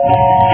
Música